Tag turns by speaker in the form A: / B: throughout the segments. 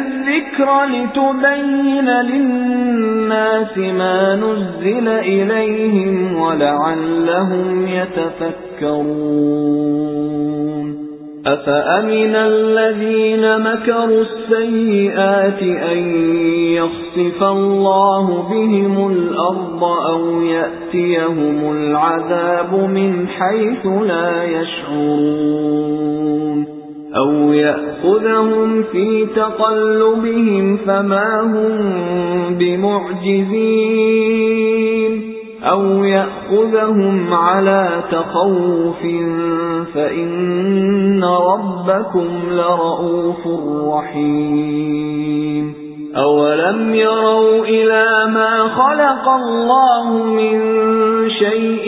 A: الذِّكْرَ لِتُبَيِّنَ لِلنَّاسِ مَا نُزِّلَ إِلَيْهِمْ وَلَعَلَّهُمْ يَتَفَكَّرُونَ. أَفَأَمِنَ الَّذِينَ مَكَرُوا السَّيِّئَاتِ أَن يَخْسِفَ اللَّهُ بِهِمُ الْأَرْضَ أَوْ يَأْتِيَهُمُ الْعَذَابُ مِنْ حَيْثُ لَا يَشْعُرُونَ؟ أَوْ يَأْخُذَهُمْ فِي تَقَلُّبِهِمْ فَمَا هُمْ بِمُعْجِزِينَ أَوْ يَأْخُذَهُمْ عَلَى تَخَوُّفٍ فَإِنَّ رَبَّكُمْ لَرَءُوفٌ رَحِيمٌ أَوَلَمْ يَرَوْا إِلَى مَا خَلَقَ اللَّهُ مِنْ شَيْءٍ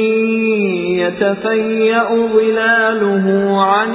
A: يَتَفَيَّأُ ظِلَالُهُ عَنِ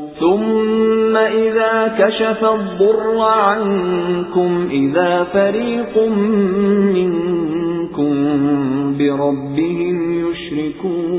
A: ثُمَّ إِذَا كَشَفَ الضُّرَّ عَنكُمْ إِذَا فَرِيقٌ مِنكُم بِرَبِّهِمْ يُشْرِكُونَ